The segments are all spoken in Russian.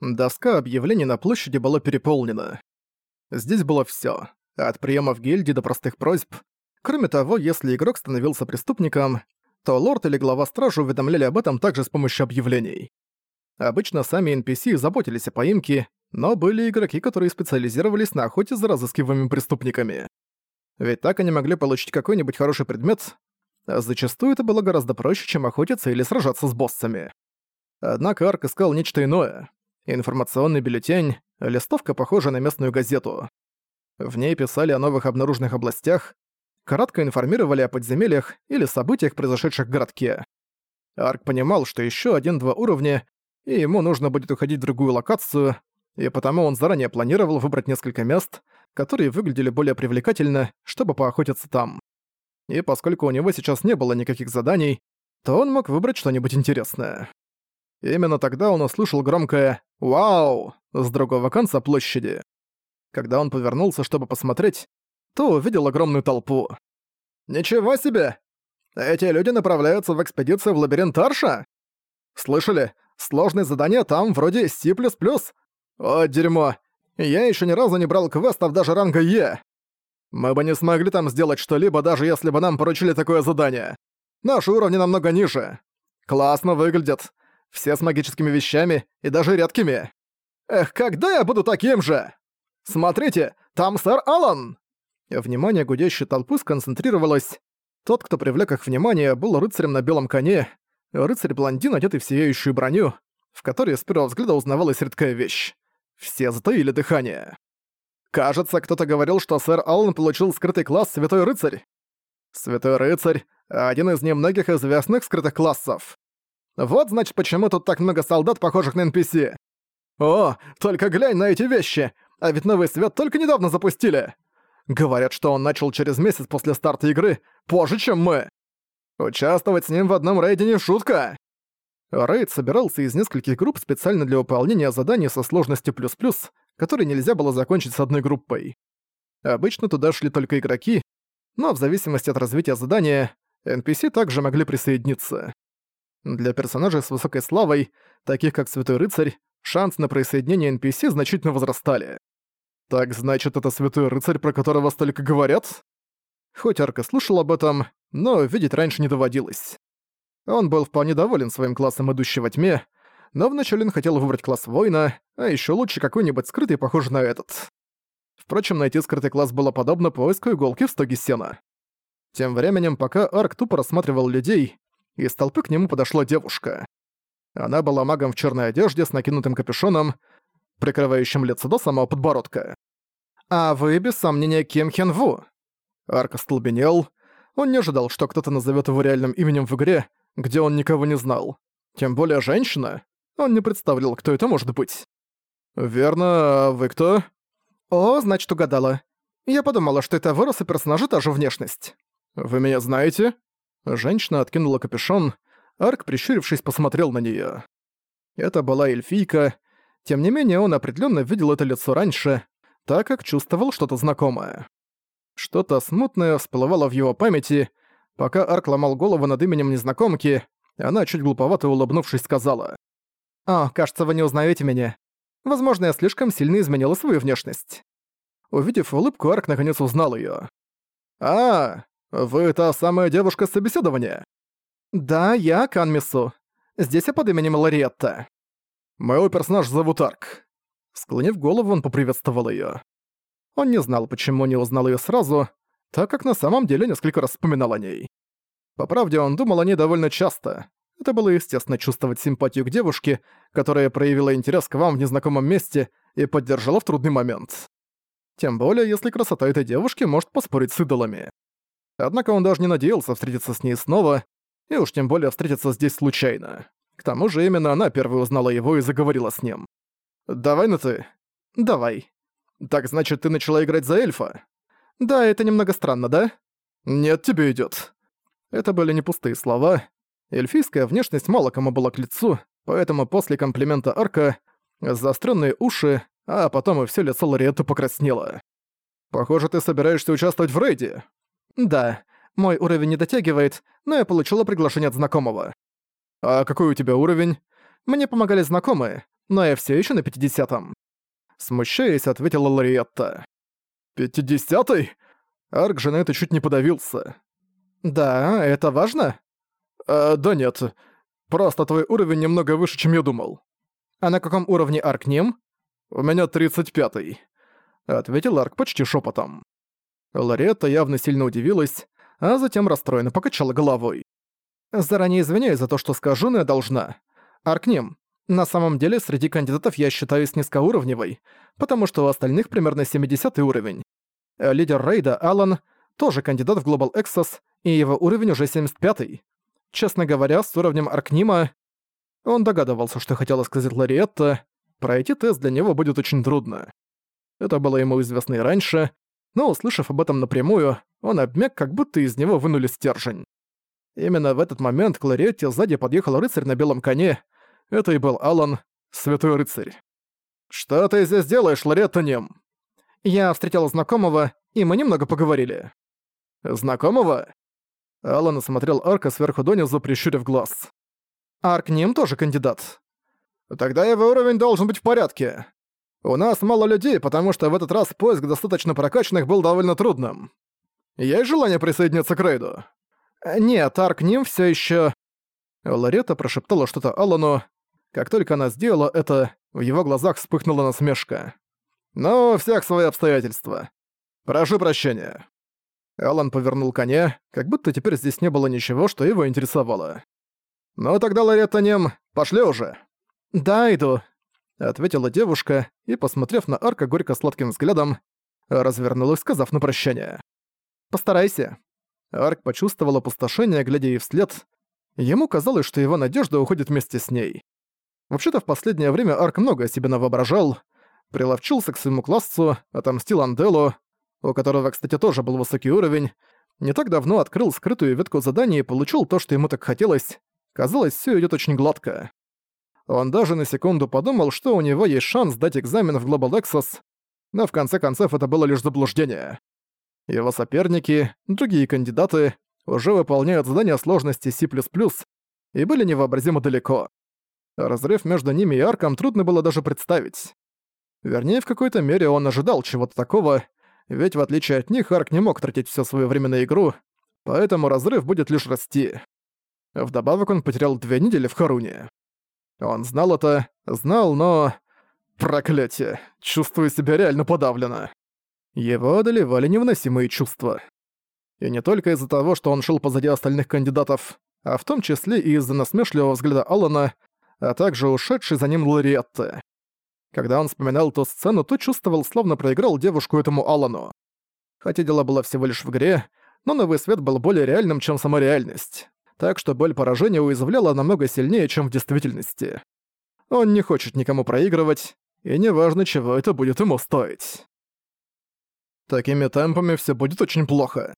Доска объявлений на площади была переполнена. Здесь было всё, от приемов гильдии до простых просьб. Кроме того, если игрок становился преступником, то лорд или глава стражи уведомляли об этом также с помощью объявлений. Обычно сами NPC заботились о поимке, но были игроки, которые специализировались на охоте за разыскиваемыми преступниками. Ведь так они могли получить какой-нибудь хороший предмет, а зачастую это было гораздо проще, чем охотиться или сражаться с боссами. Однако Арк искал нечто иное. Информационный бюллетень, листовка, похожая на местную газету. В ней писали о новых обнаруженных областях, кратко информировали о подземельях или событиях, произошедших в городке. Арк понимал, что еще один-два уровня, и ему нужно будет уходить в другую локацию, и потому он заранее планировал выбрать несколько мест, которые выглядели более привлекательно, чтобы поохотиться там. И поскольку у него сейчас не было никаких заданий, то он мог выбрать что-нибудь интересное. Именно тогда он услышал громкое «Вау!» с другого конца площади. Когда он повернулся, чтобы посмотреть, то увидел огромную толпу. «Ничего себе! Эти люди направляются в экспедицию в лабиринт Арша? Слышали? Сложные задания там вроде C++. О, дерьмо! Я еще ни разу не брал квестов даже ранга Е. Мы бы не смогли там сделать что-либо, даже если бы нам поручили такое задание. Наши уровни намного ниже. Классно выглядят. Все с магическими вещами и даже редкими. Эх, когда я буду таким же? Смотрите, там сэр Алан! Внимание гудящей толпы сконцентрировалось. Тот, кто привлек их внимание, был рыцарем на белом коне. Рыцарь-блондин, одетый в сияющую броню, в которой с первого взгляда узнавалась редкая вещь. Все затаили дыхание. Кажется, кто-то говорил, что сэр Аллан получил скрытый класс Святой Рыцарь. Святой Рыцарь — один из немногих известных скрытых классов. Вот, значит, почему тут так много солдат, похожих на NPC. О, только глянь на эти вещи! А ведь новый свет только недавно запустили! Говорят, что он начал через месяц после старта игры, позже, чем мы. Участвовать с ним в одном рейде не шутка. Рейд собирался из нескольких групп специально для выполнения заданий со сложностью плюс-плюс, которые нельзя было закончить с одной группой. Обычно туда шли только игроки, но в зависимости от развития задания, NPC также могли присоединиться. Для персонажей с высокой славой, таких как Святой Рыцарь, шанс на присоединение NPC значительно возрастали. Так значит, это Святой Рыцарь, про которого столько говорят? Хоть Арка слышал об этом, но видеть раньше не доводилось. Он был вполне доволен своим классом идущего во тьме, но вначале он хотел выбрать класс воина, а еще лучше какой-нибудь скрытый, похожий на этот. Впрочем, найти скрытый класс было подобно поиску иголки в стоге сена. Тем временем, пока Арк тупо рассматривал людей, из толпы к нему подошла девушка. Она была магом в черной одежде с накинутым капюшоном, прикрывающим лицо до самого подбородка. «А вы, без сомнения, Ким Хен Ву?» Арк остолбенел. Он не ожидал, что кто-то назовет его реальным именем в игре, где он никого не знал. Тем более женщина. Он не представлял, кто это может быть. «Верно, а вы кто?» «О, значит, угадала. Я подумала, что это вырос у персонажа та же внешность». «Вы меня знаете?» Женщина откинула капюшон, Арк, прищурившись, посмотрел на неё. Это была эльфийка, тем не менее он определённо видел это лицо раньше, так как чувствовал что-то знакомое. Что-то смутное всплывало в его памяти, пока Арк ломал голову над именем незнакомки, она, чуть глуповато улыбнувшись, сказала. «О, кажется, вы не узнаете меня. Возможно, я слишком сильно изменила свою внешность». Увидев улыбку, Арк наконец узнал её. «А, вы та самая девушка с собеседования?» «Да, я Канмису. Здесь я под именем Лариетта». «Моего персонажа зовут Арк». Склонив голову, он поприветствовал её. Он не знал, почему не узнал её сразу, так как на самом деле несколько раз вспоминал о ней. По правде, он думал о ней довольно часто. Это было естественно чувствовать симпатию к девушке, которая проявила интерес к вам в незнакомом месте и поддержала в трудный момент. Тем более, если красота этой девушки может поспорить с идолами. Однако он даже не надеялся встретиться с ней снова, и уж тем более встретиться здесь случайно. К тому же именно она первой узнала его и заговорила с ним. «Давай на ты». «Давай». «Так значит, ты начала играть за эльфа?» «Да, это немного странно, да?» «Нет, тебе идёт». Это были не пустые слова. Эльфийская внешность мало кому была к лицу, поэтому после комплимента Арка заострённые уши, а потом и всё лицо Лориетты покраснело. «Похоже, ты собираешься участвовать в рейде». «Да, мой уровень не дотягивает, но я получила приглашение от знакомого». «А какой у тебя уровень?» «Мне помогали знакомые, но я все еще на пятидесятом. Смущаясь, ответила Лариетта. «Пятидесятый?» Арк это чуть не подавился. «Да, это важно?» «А, «Да нет. Просто твой уровень немного выше, чем я думал». «А на каком уровне Арк ним?» «У меня тридцать пятый», — ответил Арк почти шепотом. Лариетта явно сильно удивилась, а затем расстроенно покачала головой. «Заранее извиняюсь за то, что скажу, но я должна. Аркнем, на самом деле среди кандидатов я считаюсь низкоуровневой, потому что у остальных примерно 70 уровень. Лидер рейда, Алан, тоже кандидат в Global Exos, и его уровень уже 75 -й. Честно говоря, с уровнем Аркнима... Он догадывался, что хотела сказать Лариетта, пройти тест для него будет очень трудно. Это было ему известно и раньше, но, услышав об этом напрямую, он обмяк, как будто из него вынули стержень. Именно в этот момент к Лариетте сзади подъехал рыцарь на белом коне. Это и был Алан, святой рыцарь. «Что ты здесь делаешь, Лариетта Нем?» «Я встретила знакомого, и мы немного поговорили». «Знакомого?» Алан осмотрел Арка сверху донизу, прищурив глаз. «Арк Ним тоже кандидат». «Тогда его уровень должен быть в порядке. У нас мало людей, потому что в этот раз поиск достаточно прокачанных был довольно трудным. Есть желание присоединиться к рейду? Нет, Арк Ним всё ещё... Ларета прошептала что-то Алану. Как только она сделала это, в его глазах вспыхнула насмешка. «Ну, всех свои обстоятельства. Прошу прощения». Алан повернул коня, как будто теперь здесь не было ничего, что его интересовало. «Ну тогда, Ларета Нем, пошли уже». «Да, иду», ответила девушка и, посмотрев на Арка горько-сладким взглядом, развернулась, сказав на прощание. «Постарайся». Арк почувствовал опустошение, глядя ей вслед. Ему казалось, что его надежда уходит вместе с ней. Вообще-то в последнее время Арк много себе навоображал, приловчился к своему классу, отомстил Анделу, у которого, кстати, тоже был высокий уровень, не так давно открыл скрытую ветку заданий и получил то, что ему так хотелось. Казалось, все идет очень гладко. Он даже на секунду подумал, что у него есть шанс сдать экзамен в Global Exos, но в конце концов это было лишь заблуждение. Его соперники, другие кандидаты, уже выполняют задания сложности C++ и были невообразимо далеко. Разрыв между ними и Арком трудно было даже представить. Вернее, в какой-то мере он ожидал чего-то такого, ведь в отличие от них Арк не мог тратить все свое время на игру, поэтому разрыв будет лишь расти. Вдобавок он потерял две недели в Харуне. Он знал это, знал, но... Проклятие, чувствую себя реально подавленно. Его одолевали невыносимые чувства. И не только из-за того, что он шел позади остальных кандидатов, а в том числе и из-за насмешливого взгляда Алана, а также ушедшей за ним Лориетты. Когда он вспоминал ту сцену, то чувствовал, словно проиграл девушку этому Алану. Хотя дело было всего лишь в игре, но новый свет был более реальным, чем сама реальность так что боль поражения уязвляла намного сильнее, чем в действительности. Он не хочет никому проигрывать, и неважно, чего это будет ему стоить. Такими темпами все будет очень плохо.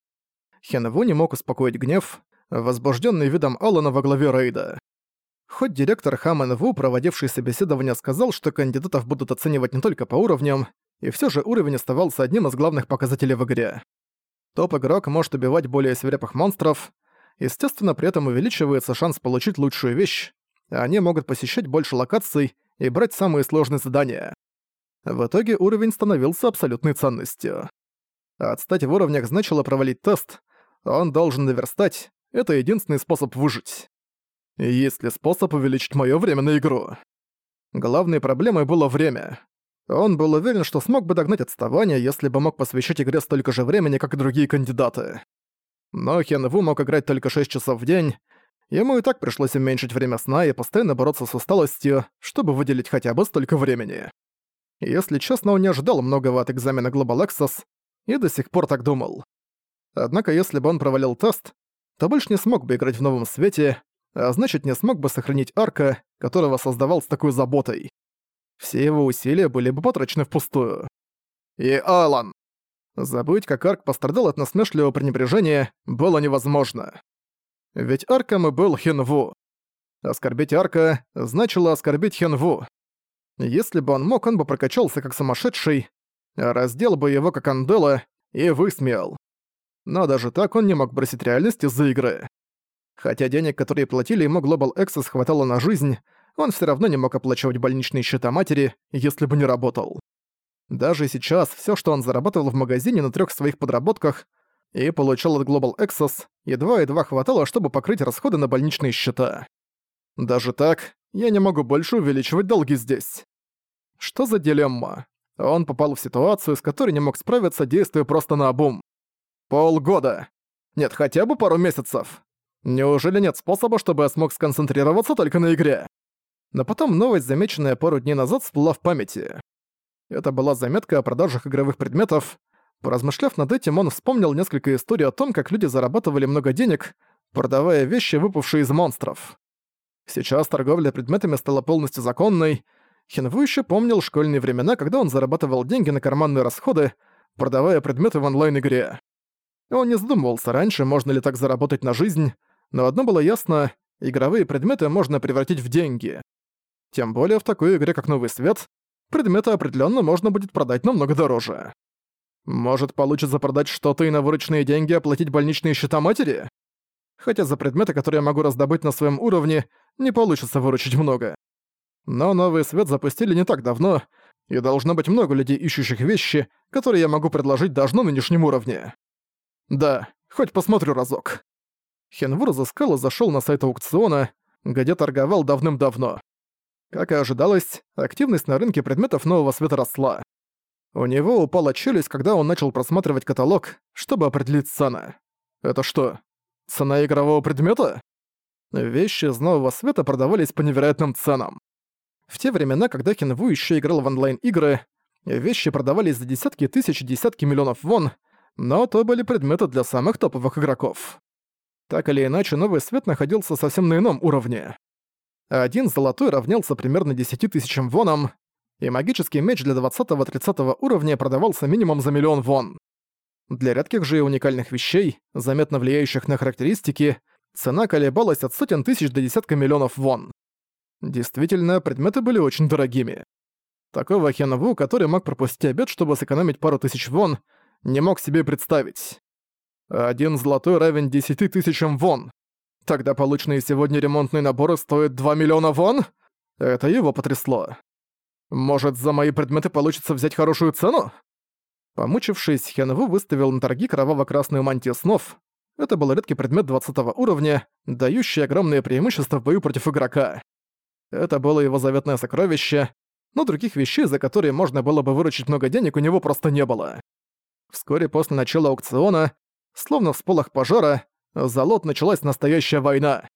Хенву не мог успокоить гнев, возбужденный видом Алана во главе рейда. Хоть директор Хамен Ву, проводивший собеседование, сказал, что кандидатов будут оценивать не только по уровням, и все же уровень оставался одним из главных показателей в игре. Топ-игрок может убивать более свирепых монстров, Естественно, при этом увеличивается шанс получить лучшую вещь, они могут посещать больше локаций и брать самые сложные задания. В итоге уровень становился абсолютной ценностью. Отстать в уровнях значило провалить тест, он должен наверстать, это единственный способ выжить. Есть ли способ увеличить моё время на игру? Главной проблемой было время. Он был уверен, что смог бы догнать отставание, если бы мог посвящать игре столько же времени, как и другие кандидаты. Но Хен Ву мог играть только 6 часов в день, ему и так пришлось уменьшить время сна и постоянно бороться с усталостью, чтобы выделить хотя бы столько времени. Если честно, он не ожидал многого от экзамена Global Access и до сих пор так думал. Однако если бы он провалил тест, то больше не смог бы играть в новом свете, а значит не смог бы сохранить арка, которого создавал с такой заботой. Все его усилия были бы потрачены впустую. И Алан. Забыть, как Арк пострадал от насмешливого пренебрежения, было невозможно. Ведь Арком и был Хинву. Оскорбить Арка значило оскорбить Хинву. Если бы он мог, он бы прокачался как сумасшедший, раздел бы его как Андела и высмеял. Но даже так он не мог бросить реальность из-за игры. Хотя денег, которые платили ему Global Access, хватало на жизнь, он все равно не мог оплачивать больничные счета матери, если бы не работал. Даже сейчас все, что он зарабатывал в магазине на трех своих подработках и получал от Global Access, едва-едва хватало, чтобы покрыть расходы на больничные счета. Даже так, я не могу больше увеличивать долги здесь. Что за дилемма? Он попал в ситуацию, с которой не мог справиться, действуя просто на обум. Полгода. Нет, хотя бы пару месяцев. Неужели нет способа, чтобы я смог сконцентрироваться только на игре? Но потом новость, замеченная пару дней назад, всплыла в памяти. Это была заметка о продажах игровых предметов. Поразмышляв над этим, он вспомнил несколько историй о том, как люди зарабатывали много денег, продавая вещи, выпавшие из монстров. Сейчас торговля предметами стала полностью законной. Хинву еще помнил школьные времена, когда он зарабатывал деньги на карманные расходы, продавая предметы в онлайн-игре. Он не задумывался раньше, можно ли так заработать на жизнь, но одно было ясно — игровые предметы можно превратить в деньги. Тем более в такой игре, как Новый Свет, предметы определенно можно будет продать намного дороже. Может, получится продать что-то и на вырученные деньги оплатить больничные счета матери? Хотя за предметы, которые я могу раздобыть на своем уровне, не получится выручить много. Но Новый Свет запустили не так давно, и должно быть много людей, ищущих вещи, которые я могу предложить даже на нынешнем уровне. Да, хоть посмотрю разок. Хенвур разыскал и зашёл на сайт аукциона, где торговал давным-давно. Как и ожидалось, активность на рынке предметов нового света росла. У него упала челюсть, когда он начал просматривать каталог, чтобы определить цены. Это что, цена игрового предмета? Вещи из нового света продавались по невероятным ценам. В те времена, когда Хинву еще играл в онлайн-игры, вещи продавались за десятки тысяч и десятки миллионов вон, но то были предметы для самых топовых игроков. Так или иначе, новый свет находился совсем на ином уровне один золотой равнялся примерно 10 тысячам вонам, и магический меч для 20-30 уровня продавался минимум за миллион вон. Для редких же и уникальных вещей, заметно влияющих на характеристики, цена колебалась от сотен тысяч до десятка миллионов вон. Действительно, предметы были очень дорогими. Такого Хенву, который мог пропустить обед, чтобы сэкономить пару тысяч вон, не мог себе представить. Один золотой равен десяти тысячам вон. Тогда полученные сегодня ремонтные наборы стоят 2 миллиона вон? Это его потрясло. Может, за мои предметы получится взять хорошую цену? Помучившись, Хенву выставил на торги кроваво-красную мантию снов. Это был редкий предмет 20 уровня, дающий огромные преимущества в бою против игрока. Это было его заветное сокровище, но других вещей, за которые можно было бы выручить много денег, у него просто не было. Вскоре после начала аукциона, словно в сполох пожара, за лот началась настоящая война.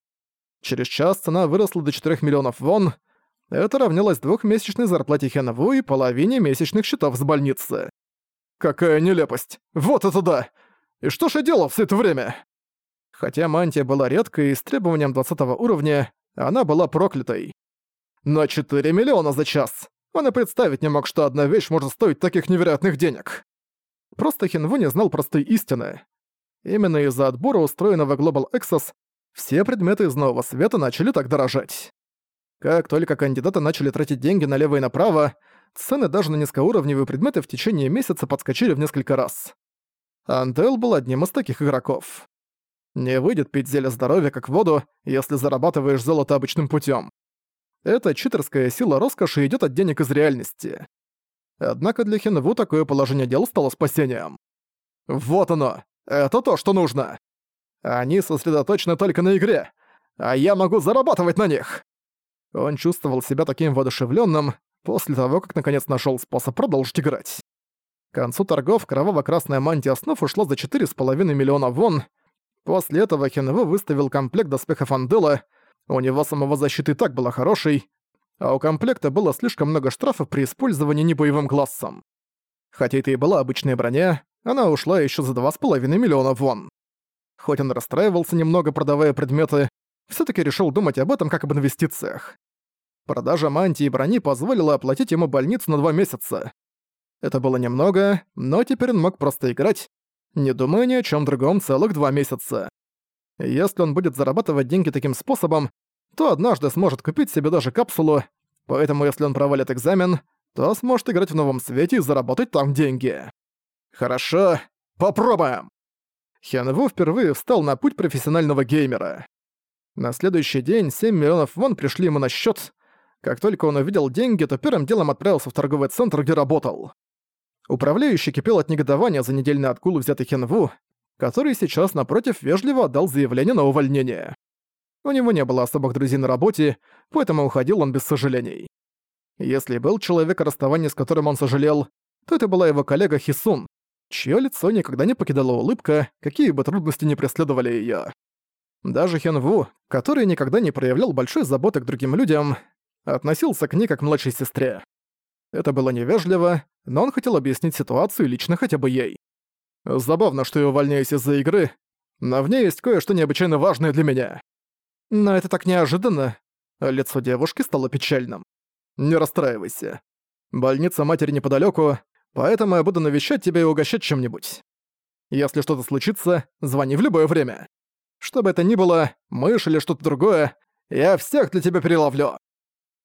Через час цена выросла до 4 миллионов вон. Это равнялось двухмесячной зарплате Хенву и половине месячных счетов с больницы. Какая нелепость! Вот это да! И что ж я делал все это время? Хотя мантия была редкой и с требованием 20 уровня, она была проклятой. Но 4 миллиона за час! Он и представить не мог, что одна вещь может стоить таких невероятных денег. Просто Хинву не знал простой истины. Именно из-за отбора, устроенного Global Access, все предметы из нового света начали так дорожать. Как только кандидаты начали тратить деньги налево и направо, цены даже на низкоуровневые предметы в течение месяца подскочили в несколько раз. Антел был одним из таких игроков. Не выйдет пить зелье здоровья как воду, если зарабатываешь золото обычным путем. Эта читерская сила роскоши идет от денег из реальности. Однако для Хинву такое положение дел стало спасением. Вот оно! Это то, что нужно. Они сосредоточены только на игре, а я могу зарабатывать на них. Он чувствовал себя таким воодушевленным после того, как наконец нашел способ продолжить играть. К концу торгов кроваво-красная мантия основ ушла за 4,5 миллиона вон. После этого Хенве выставил комплект доспехов Андела, у него самого защиты так была хорошей, а у комплекта было слишком много штрафов при использовании небоевым классом. Хотя это и была обычная броня, она ушла еще за 2,5 миллиона вон. Хоть он расстраивался немного, продавая предметы, все таки решил думать об этом как об инвестициях. Продажа мантии и брони позволила оплатить ему больницу на два месяца. Это было немного, но теперь он мог просто играть, не думая ни о чем другом целых два месяца. Если он будет зарабатывать деньги таким способом, то однажды сможет купить себе даже капсулу, поэтому если он провалит экзамен, то сможет играть в новом свете и заработать там деньги. Хорошо, попробуем. Хянву впервые встал на путь профессионального геймера. На следующий день 7 миллионов вон пришли ему на счет. Как только он увидел деньги, то первым делом отправился в торговый центр, где работал. Управляющий кипел от негодования за недельный отгул взятый Хенву, который сейчас, напротив, вежливо отдал заявление на увольнение. У него не было особых друзей на работе, поэтому уходил он без сожалений. Если был человек, о расставании с которым он сожалел, то это была его коллега Хисун, чье лицо никогда не покидала улыбка, какие бы трудности не преследовали ее. Даже Хенву, который никогда не проявлял большой заботы к другим людям, относился к ней как к младшей сестре. Это было невежливо, но он хотел объяснить ситуацию лично хотя бы ей. Забавно, что я увольняюсь из-за игры, но в ней есть кое-что необычайно важное для меня. Но это так неожиданно. Лицо девушки стало печальным. Не расстраивайся. Больница матери неподалеку, поэтому я буду навещать тебя и угощать чем-нибудь. Если что-то случится, звони в любое время. Что бы это ни было, мышь или что-то другое, я всех для тебя переловлю.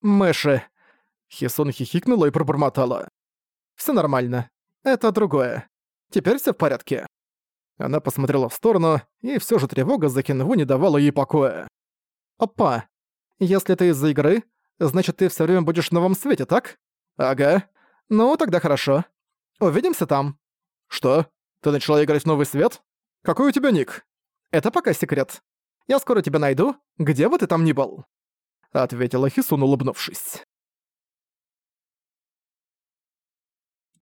Мыши. Хисон хихикнула и пробормотала. Все нормально. Это другое. Теперь все в порядке. Она посмотрела в сторону, и все же тревога за Кинву не давала ей покоя. «Опа, если это из-за игры, значит, ты все время будешь в новом свете, так? Ага. Ну, тогда хорошо. Увидимся там. Что? Ты начала играть в новый свет? Какой у тебя ник? Это пока секрет. Я скоро тебя найду, где бы ты там ни был. Ответила Хисун, улыбнувшись.